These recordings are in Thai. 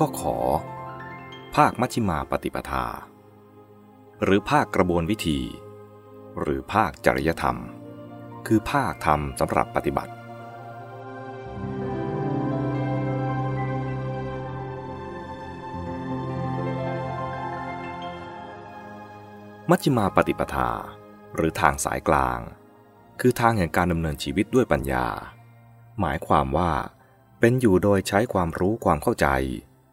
ก็ขอ ภาคมัชฌิมาปฏิปทา หรือภาคกระบวนวิธี หรือภาคจริยธรรม คือภาคธรรมสำหรับปฏิบัติ มัชฌิมาปฏิปทา หรือทางสายกลาง คือทางแห่งการดำเนินชีวิตด้วยปัญญา หมายความว่าเป็นอยู่โดยใช้ความรู้ความเข้าใจ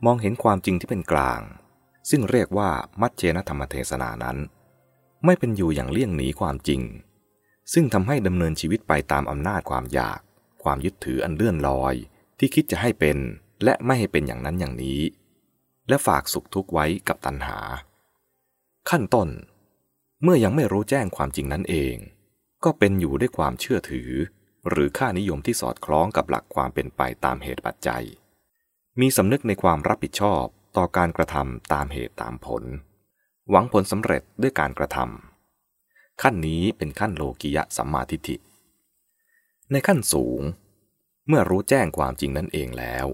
มองเห็นความจริงที่เป็นกลาง ซึ่งเรียกว่ามัชเชนธรรมเทศนานั้น ไม่เป็นอยู่อย่างเลี่ยงหนีความจริง ซึ่งทำให้ดำเนินชีวิตไปตามอำนาจความอยาก ความยึดถืออันเลื่อนลอย ที่คิดจะให้เป็นและไม่ให้เป็นอย่างนั้นอย่างนี้ และฝากสุขทุกข์ไว้กับตัณหา ขั้นต้น เมื่อยังไม่รู้แจ้งความจริงนั้นเอง ก็เป็นอยู่ด้วยความเชื่อถือ หรือค่านิยมที่สอดคล้องกับหลักความเป็นไปตามเหตุปัจจัย มีสำนึกในความรับผิดชอบต่อการกระทำตามเหตุตามผล หวังผลสำเร็จด้วยการกระทำขั้นนี้เป็นขั้นโลกิยะสัมมาทิฏฐิ ในขั้นสูง เมื่อรู้แจ้งความจริงนั่นเองแล้ว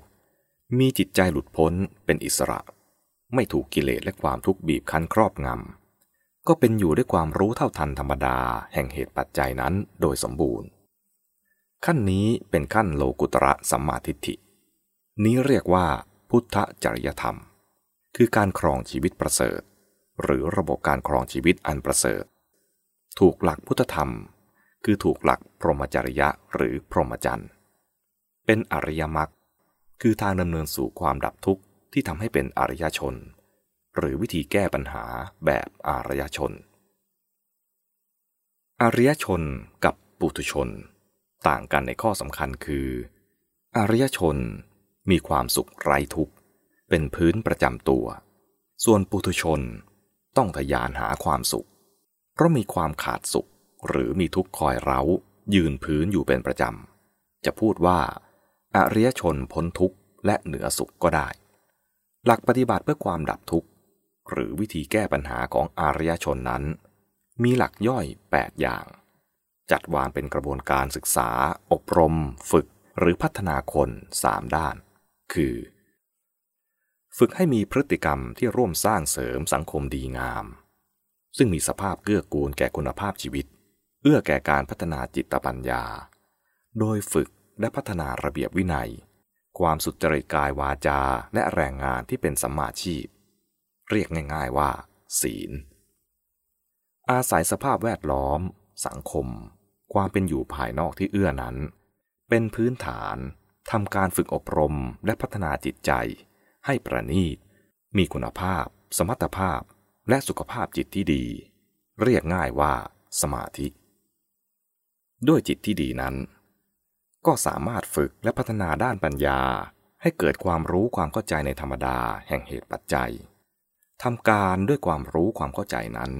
มีจิตใจหลุดพ้นเป็นอิสระ ไม่ถูกกิเลสและความทุกข์บีบคั้นครอบงำ ก็เป็นอยู่ด้วยความรู้เท่าทันธรรมดาแห่งเหตุปัจจัยนั้นโดยสมบูรณ์ ขั้นนี้เป็นขั้นโลกุตระสัมมาทิฏฐิ นี้เรียกว่าพุทธจริยธรรม คือการครองชีวิตประเสริฐ หรือระบบการครองชีวิตอันประเสริฐ ถูกหลักพุทธธรรม คือถูกหลักพรหมจริยะหรือพรหมจรรย์ เป็นอริยมรรคคือทางดำเนินสู่ความดับทุกข์ที่ทำให้เป็นอริยชน หรือวิธีแก้ปัญหาแบบอารยชน อริยชนกับปุถุชน ต่างกันในข้อสำคัญคือ อริยชน มีความสุขไร้ทุกข์เป็นพื้นประจำตัว ส่วนปุถุชนต้องทยานหาความสุข เพราะมีความขาดสุขหรือมีทุกข์คอยเร้า ยืนพื้นอยู่เป็นประจำ จะพูดว่าอริยชนพ้นทุกข์และเหนือสุขก็ได้ หลักปฏิบัติเพื่อความดับทุกข์ หรือวิธีแก้ปัญหาของอารยชนนั้น มีหลักย่อย 8 อย่าง จัดวางเป็นกระบวนการศึกษา อบรม ฝึก หรือพัฒนาคน 3 ด้าน คือ ฝึกให้มีพฤติกรรมที่ร่วมสร้างเสริมสังคมดีงาม ซึ่งมีสภาพเกื้อกูลแก่คุณภาพชีวิต เอื้อแก่การพัฒนาจิตปัญญา โดยฝึกและพัฒนาระเบียบวินัย ความสุจริตกายวาจาและแรงงานที่เป็นสัมมาชีพ เรียกง่าย ๆว่า ศีล อาศัยสภาพแวดล้อม สังคม ความเป็นอยู่ภายนอกที่เอื้อนั้น เป็นพื้นฐาน ทำการฝึกอบรมและพัฒนาจิตใจ ให้ประณีต มีคุณภาพ สมรรถภาพ และสุขภาพจิตที่ดี เรียกง่ายว่าสมาธิ ด้วยจิตที่ดีนั้น ก็สามารถฝึกและพัฒนาด้านปัญญา ให้เกิดความรู้ความเข้าใจในธรรมดาแห่งเหตุปัจจัยทำการด้วยความรู้ความเข้าใจนั้น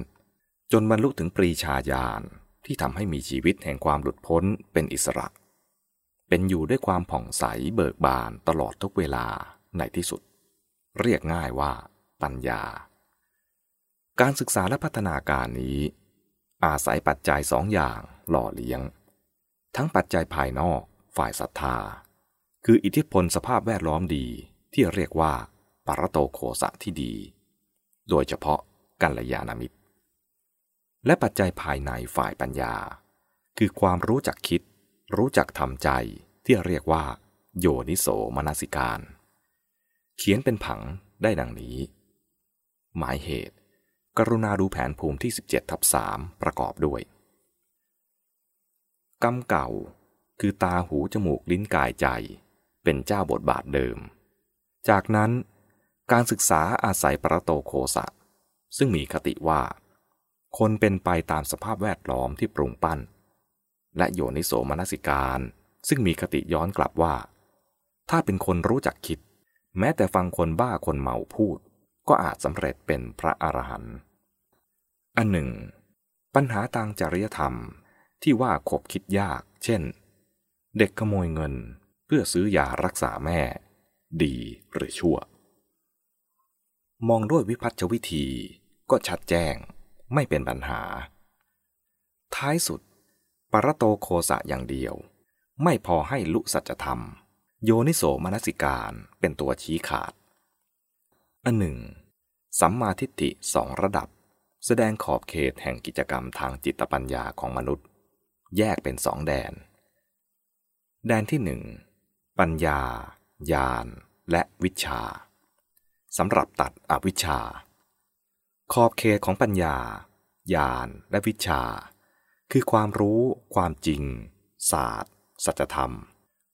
จนบรรลุถึงปรีชาญาณที่ทำให้มีชีวิตแห่งความหลุดพ้นเป็นอิสระ เป็นอยู่ด้วยความผ่องใสเบิกบานตลอดทุกเวลาในที่สุด เรียกง่ายว่า ปัญญา การศึกษาและพัฒนาการนี้ อาศัยปัจจัยสองอย่างหล่อเลี้ยง ทั้งปัจจัยภายนอกฝ่ายศรัทธา คืออิทธิพลสภาพแวดล้อมดีที่เรียกว่าปรโตโคสะที่ดี โดยเฉพาะกัลยาณมิตร และปัจจัยภายในฝ่ายปัญญา คือความรู้จักคิด รู้จักทำใจที่เรียกว่า โยนิโสมนสิการ เขียนเป็นผังได้ดังนี้ หมายเหตุ กรุณาดูแผนภูมิที่ 17ทับ3ประกอบด้วย กรรมเก่าคือตาหูจมูกลิ้นกายใจ เป็นเจ้าบทบาทเดิม จากนั้นการศึกษาอาศัยประโตโคสะ ซึ่งมีคติว่า คนเป็นไปตามสภาพแวดล้อมที่ปรุงปั้น และโยนิโสมนสิการ ซึ่งมีคติย้อนกลับว่า ถ้าเป็นคนรู้จักคิด แม้แต่ฟังคนบ้าคนเมาพูด ก็อาจสำเร็จเป็นพระอรหันต์อันหนึ่ง ปัญหาทางจริยธรรมที่ว่าขบคิดยาก เช่น เด็กขโมยเงินเพื่อซื้อยารักษาแม่ ดีหรือชั่ว มองด้วยวิพัฒชวิธีก็ชัดแจ้งไม่เป็นปัญหา ท้ายสุด ปรโตโคสะอย่างเดียว ไม่พอให้ลุสัจธรรม โยนิโสมนสิการเป็นตัวชี้ขาด อันหนึ่ง สัมมาทิฏฐิสองระดับ แสดงขอบเขตแห่งกิจกรรมทางจิตปัญญาของมนุษย์ แยกเป็นสองแดน แดนที่หนึ่ง ปัญญา ญาณ และวิชาสำหรับตัดอวิชชา ขอบเขตของปัญญา ญาณ และวิชา คือความรู้ ความจริง ศาสตร์ สัจธรรม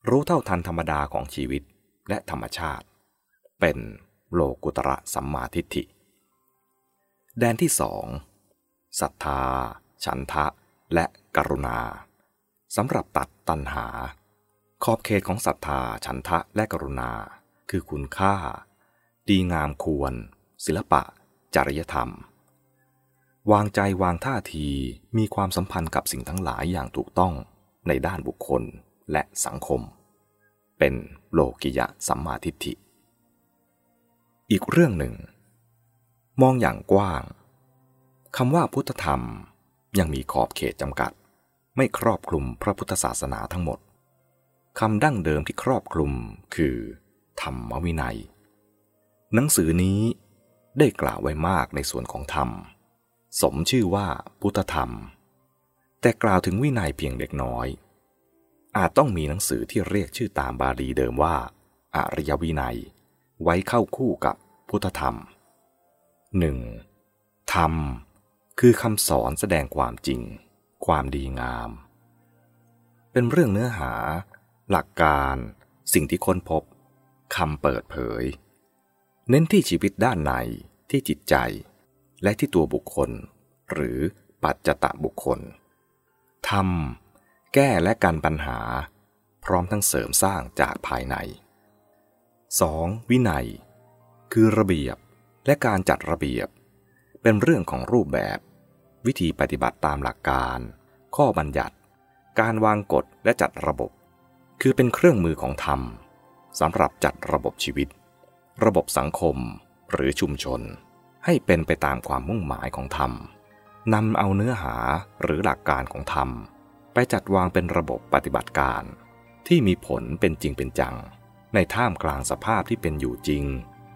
รู้เท่าทันธรรมดาของชีวิตและธรรมชาติ เป็นโลกุตระสัมมาทิฏฐิ แดนที่สองศรัทธา ฉันทะ และกรุณาสำหรับตัดตัณหา ขอบเขตของศรัทธา ฉันทะและกรุณา คือคุณค่า ดีงามควร ศิลปะ จริยธรรม วางใจวางท่าทีมีความสัมพันธ์กับสิ่งทั้งหลายอย่างถูกต้องในด้านบุคคลและสังคม เป็นโลกิยะสัมมาทิฏฐิ อีกเรื่องหนึ่ง มองอย่างกว้างคำว่าพุทธธรรมยังมีขอบเขตจำกัด ไม่ครอบคลุมพระพุทธศาสนาทั้งหมดคำดั้งเดิมที่ครอบคลุมคือ ธรรมวินัย หนังสือนี้ได้กล่าวไว้มากในส่วนของธรรม สมชื่อว่าพุทธธรรม แต่กล่าวถึงวินัยเพียงเล็กน้อย อาจต้องมีหนังสือที่เรียกชื่อตามบาลีเดิมว่า อริยวินัย ไว้เข้าคู่กับพุทธธรรม 1. ธรรม คือคำสอนแสดงความจริง ความดีงาม เป็นเรื่องเนื้อหา หลักการ สิ่งที่ค้นพบคำเปิดเผย เน้นที่ชีวิตด้านในที่จิตใจ และที่ตัวบุคคล หรือปัจจตะบุคคลธรรมแก้และกันปัญหา พร้อมทั้งเสริมสร้างจากภายใน 2. วินัย คือระเบียบและการจัดระเบียบ เป็นเรื่องของรูปแบบ วิธีปฏิบัติตามหลักการ ข้อบัญญัติ การวางกฎและจัดระบบ คือเป็นเครื่องมือของธรรมสำหรับจัดระบบชีวิต ระบบสังคมหรือชุมชน ให้เป็นไปตามความมุ่งหมายของธรรมนำเอาเนื้อหาหรือหลักการของธรรม ไปจัดวางเป็นระบบปฏิบัติการ ที่มีผลเป็นจริงเป็นจัง ในท่ามกลางสภาพที่เป็นอยู่จริง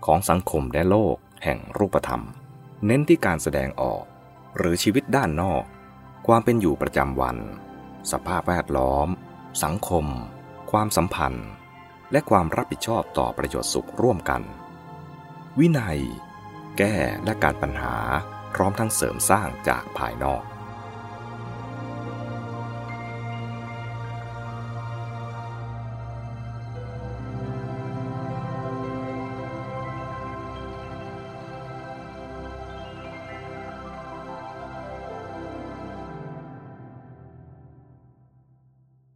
ของสังคมและโลกแห่งรูปธรรม เน้นที่การแสดงออก หรือชีวิตด้านนอก ความเป็นอยู่ประจำวัน สภาพแวดล้อม สังคม ความสัมพันธ์ และความรับผิดชอบต่อประโยชน์สุขร่วมกัน วินัย แก้และการปัญหาพร้อมทั้งเสริมสร้างจากภายนอก